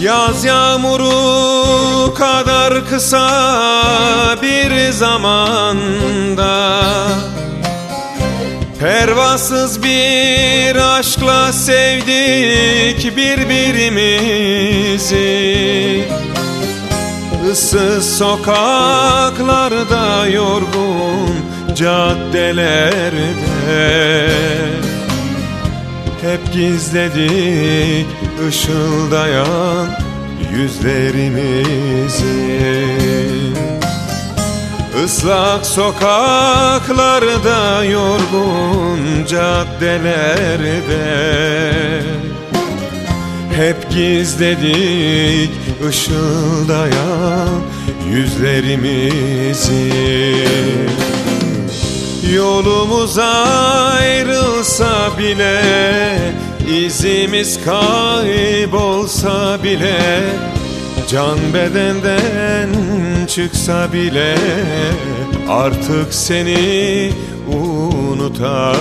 Yaz yağmuru kadar kısa bir zamanda. Pervasız bir aşkla sevdik birbirimizi. Issız sokaklarda yorgun caddelerde Hep gizledik ışıldayan yüzlerimizi. Islak sokaklarda yorgun caddelerde Hep gizledik ışıldayan yüzlerimizi Yolumuz ayrılsa bile izimiz kaybolsa bile Can bedenden çıksa bile Artık seni unutamam.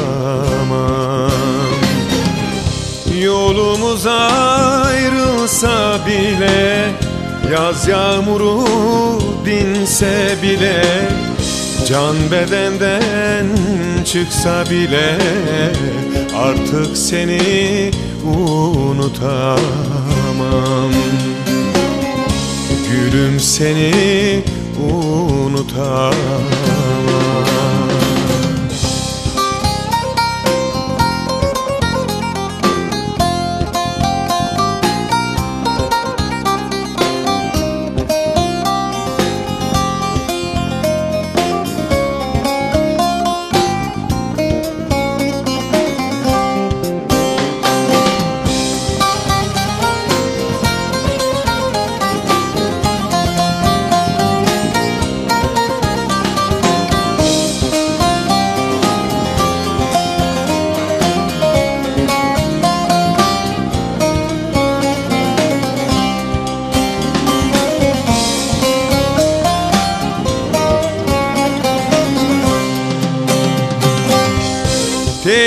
Yolumuz ayrılsa bile Yaz yağmuru dinse bile Can bedenden çıksa bile Artık seni unutamam. Gülüm seni unutamam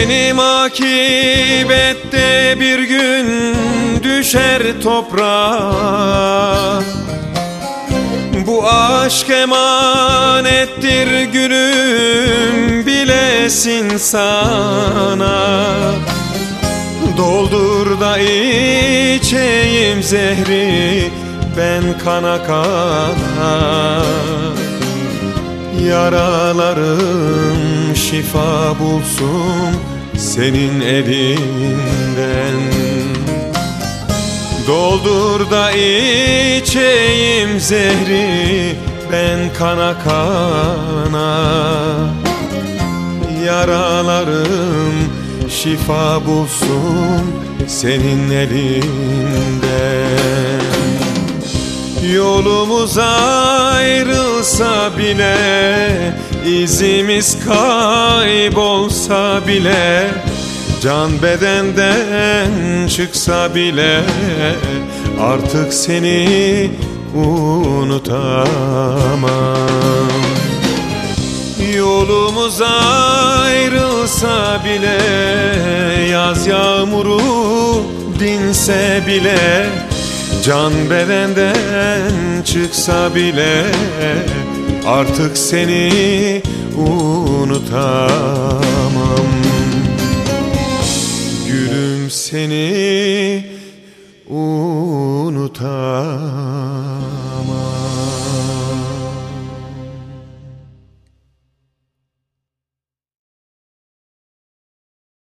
Tenim akibette bir gün düşer toprağa. Bu aşk emanettir gülüm bilesin sana. Doldur da içeyim zehri ben kana kana. Yaralarım şifa bulsun senin elinden. Doldur da içeyim zehri ben kana kana. Yaralarım şifa bulsun senin elinden. Yolumuz ayrılsa bile izimiz kaybolsa bile Can bedenden çıksa bile Artık seni unutamam. Yolumuz ayrılsa bile Yaz yağmuru dinse bile Can bedenden çıksa bile Artık seni unutamam. Gülüm seni unutamam